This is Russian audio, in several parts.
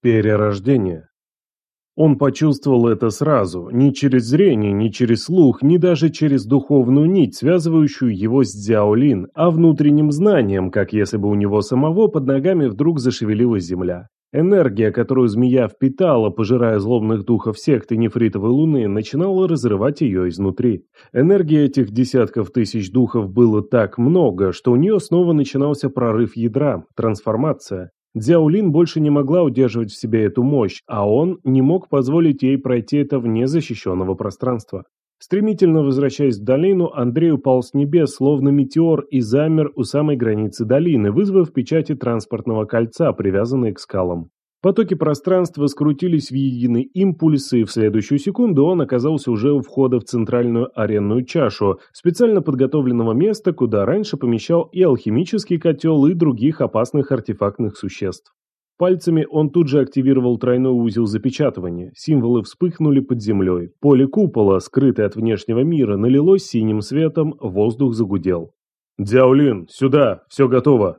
Перерождение. Он почувствовал это сразу, ни через зрение, ни через слух, ни даже через духовную нить, связывающую его с Дзяолин, а внутренним знанием, как если бы у него самого под ногами вдруг зашевелилась земля. Энергия, которую змея впитала, пожирая злобных духов секты нефритовой луны, начинала разрывать ее изнутри. Энергии этих десятков тысяч духов было так много, что у нее снова начинался прорыв ядра, трансформация. Дзяолин больше не могла удерживать в себе эту мощь, а он не мог позволить ей пройти это вне защищенного пространства. Стремительно возвращаясь в долину, Андрей упал с небес, словно метеор, и замер у самой границы долины, вызвав печати транспортного кольца, привязанные к скалам. Потоки пространства скрутились в единый импульс, и в следующую секунду он оказался уже у входа в центральную аренную чашу, специально подготовленного места, куда раньше помещал и алхимический котел, и других опасных артефактных существ. Пальцами он тут же активировал тройной узел запечатывания. Символы вспыхнули под землей. Поле купола, скрытое от внешнего мира, налилось синим светом, воздух загудел. «Дяолин, сюда! Все готово!»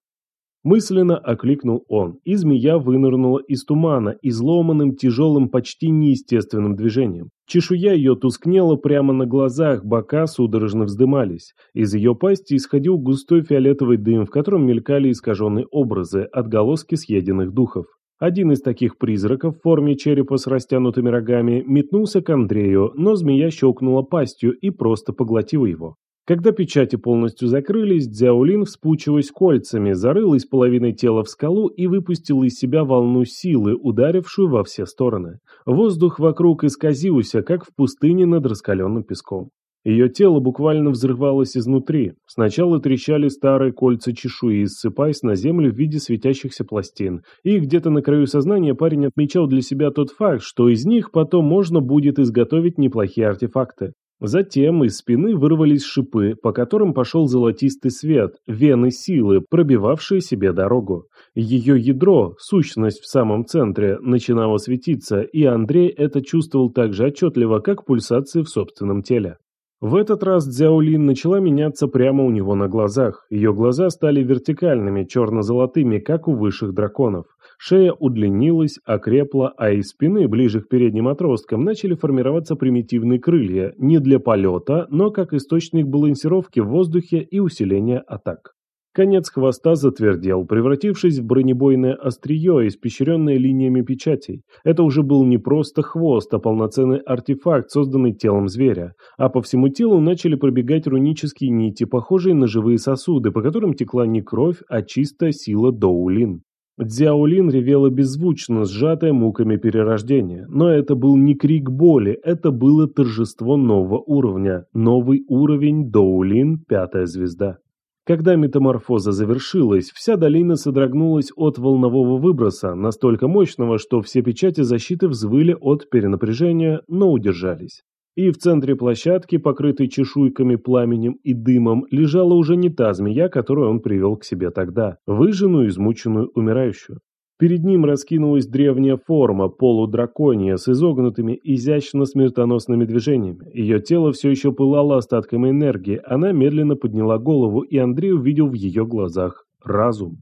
Мысленно окликнул он, и змея вынырнула из тумана изломанным, тяжелым, почти неестественным движением. Чешуя ее тускнела прямо на глазах, бока судорожно вздымались. Из ее пасти исходил густой фиолетовый дым, в котором мелькали искаженные образы, отголоски съеденных духов. Один из таких призраков в форме черепа с растянутыми рогами метнулся к Андрею, но змея щелкнула пастью и просто поглотила его. Когда печати полностью закрылись, Дзяолин вспучилась кольцами, зарылась половиной тела в скалу и выпустила из себя волну силы, ударившую во все стороны. Воздух вокруг исказился, как в пустыне над раскаленным песком. Ее тело буквально взрывалось изнутри. Сначала трещали старые кольца чешуи, ссыпаясь на землю в виде светящихся пластин. И где-то на краю сознания парень отмечал для себя тот факт, что из них потом можно будет изготовить неплохие артефакты. Затем из спины вырвались шипы, по которым пошел золотистый свет, вены силы, пробивавшие себе дорогу. Ее ядро, сущность в самом центре, начинало светиться, и Андрей это чувствовал так же отчетливо, как пульсации в собственном теле. В этот раз Дзяолин начала меняться прямо у него на глазах. Ее глаза стали вертикальными, черно-золотыми, как у высших драконов. Шея удлинилась, окрепла, а из спины, ближе к передним отросткам, начали формироваться примитивные крылья, не для полета, но как источник балансировки в воздухе и усиления атак. Конец хвоста затвердел, превратившись в бронебойное острие, испещренное линиями печатей. Это уже был не просто хвост, а полноценный артефакт, созданный телом зверя. А по всему телу начали пробегать рунические нити, похожие на живые сосуды, по которым текла не кровь, а чистая сила Доулин. Дзяолин ревела беззвучно, сжатая муками перерождения. Но это был не крик боли, это было торжество нового уровня. Новый уровень Доулин, пятая звезда. Когда метаморфоза завершилась, вся долина содрогнулась от волнового выброса, настолько мощного, что все печати защиты взвыли от перенапряжения, но удержались. И в центре площадки, покрытой чешуйками, пламенем и дымом, лежала уже не та змея, которую он привел к себе тогда, выжженную, измученную, умирающую. Перед ним раскинулась древняя форма, полудраконья, с изогнутыми, изящно смертоносными движениями. Ее тело все еще пылало остатками энергии, она медленно подняла голову, и Андрей увидел в ее глазах разум.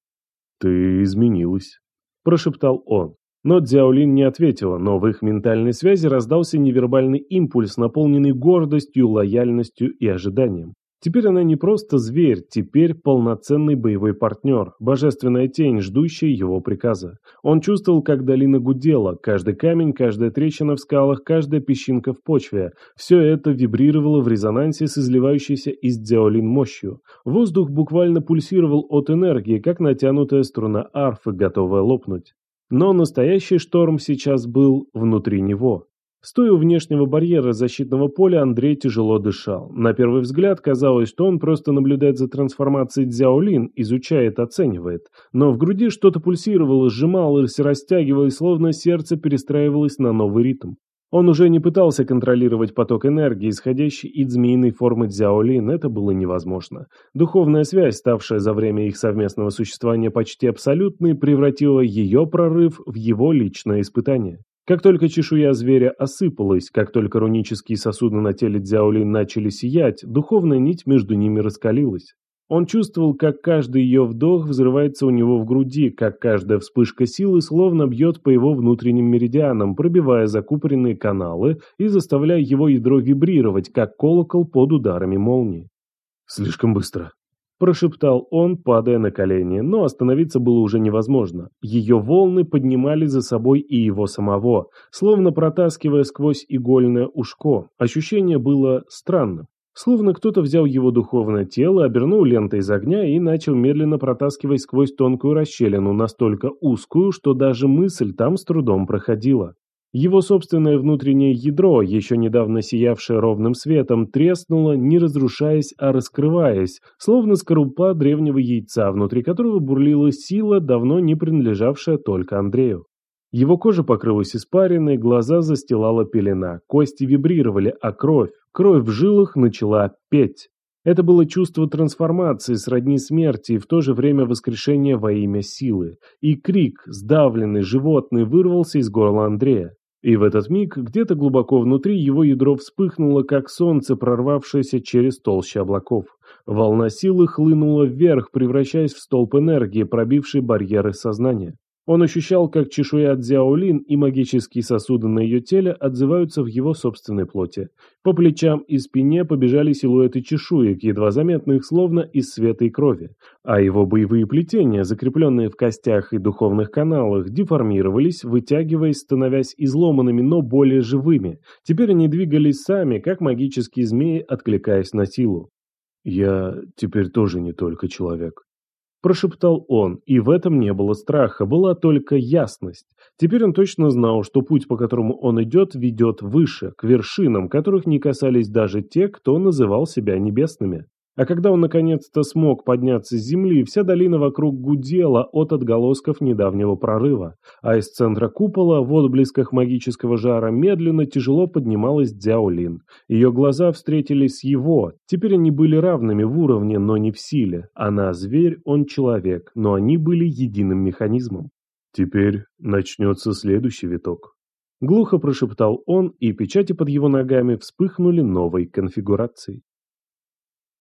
«Ты изменилась», – прошептал он. Но Дзяолин не ответила, но в их ментальной связи раздался невербальный импульс, наполненный гордостью, лояльностью и ожиданием. Теперь она не просто зверь, теперь полноценный боевой партнер, божественная тень, ждущая его приказа. Он чувствовал, как долина гудела, каждый камень, каждая трещина в скалах, каждая песчинка в почве. Все это вибрировало в резонансе с изливающейся из Дзяолин мощью. Воздух буквально пульсировал от энергии, как натянутая струна арфы, готовая лопнуть. Но настоящий шторм сейчас был внутри него. Стоя у внешнего барьера защитного поля, Андрей тяжело дышал. На первый взгляд казалось, что он просто наблюдает за трансформацией Дзяолин, изучает, оценивает. Но в груди что-то пульсировало, сжималось, растягивалось, словно сердце перестраивалось на новый ритм. Он уже не пытался контролировать поток энергии, исходящий из змеиной формы Дзяолин, это было невозможно. Духовная связь, ставшая за время их совместного существования почти абсолютной, превратила ее прорыв в его личное испытание. Как только чешуя зверя осыпалась, как только рунические сосуды на теле Дзяолин начали сиять, духовная нить между ними раскалилась. Он чувствовал, как каждый ее вдох взрывается у него в груди, как каждая вспышка силы словно бьет по его внутренним меридианам, пробивая закупоренные каналы и заставляя его ядро вибрировать, как колокол под ударами молнии. «Слишком быстро», – прошептал он, падая на колени, но остановиться было уже невозможно. Ее волны поднимали за собой и его самого, словно протаскивая сквозь игольное ушко. Ощущение было странным. Словно кто-то взял его духовное тело, обернул лентой из огня и начал медленно протаскивать сквозь тонкую расщелину, настолько узкую, что даже мысль там с трудом проходила. Его собственное внутреннее ядро, еще недавно сиявшее ровным светом, треснуло, не разрушаясь, а раскрываясь, словно скорлупа древнего яйца, внутри которого бурлила сила, давно не принадлежавшая только Андрею. Его кожа покрылась испариной, глаза застилала пелена, кости вибрировали, а кровь, кровь в жилах начала петь. Это было чувство трансформации сродни смерти и в то же время воскрешения во имя силы. И крик, сдавленный, животный, вырвался из горла Андрея. И в этот миг, где-то глубоко внутри, его ядро вспыхнуло, как солнце, прорвавшееся через толщу облаков. Волна силы хлынула вверх, превращаясь в столб энергии, пробивший барьеры сознания. Он ощущал, как чешуя Дзяолин и магические сосуды на ее теле отзываются в его собственной плоти. По плечам и спине побежали силуэты чешуек, едва заметных, словно из света и крови. А его боевые плетения, закрепленные в костях и духовных каналах, деформировались, вытягиваясь, становясь изломанными, но более живыми. Теперь они двигались сами, как магические змеи, откликаясь на силу. «Я теперь тоже не только человек», Прошептал он, и в этом не было страха, была только ясность. Теперь он точно знал, что путь, по которому он идет, ведет выше, к вершинам, которых не касались даже те, кто называл себя небесными. А когда он наконец-то смог подняться с земли, вся долина вокруг гудела от отголосков недавнего прорыва, а из центра купола в отблесках магического жара медленно тяжело поднималась Дзяолин. Ее глаза встретились с его, теперь они были равными в уровне, но не в силе. Она зверь, он человек, но они были единым механизмом. Теперь начнется следующий виток. Глухо прошептал он, и печати под его ногами вспыхнули новой конфигурацией.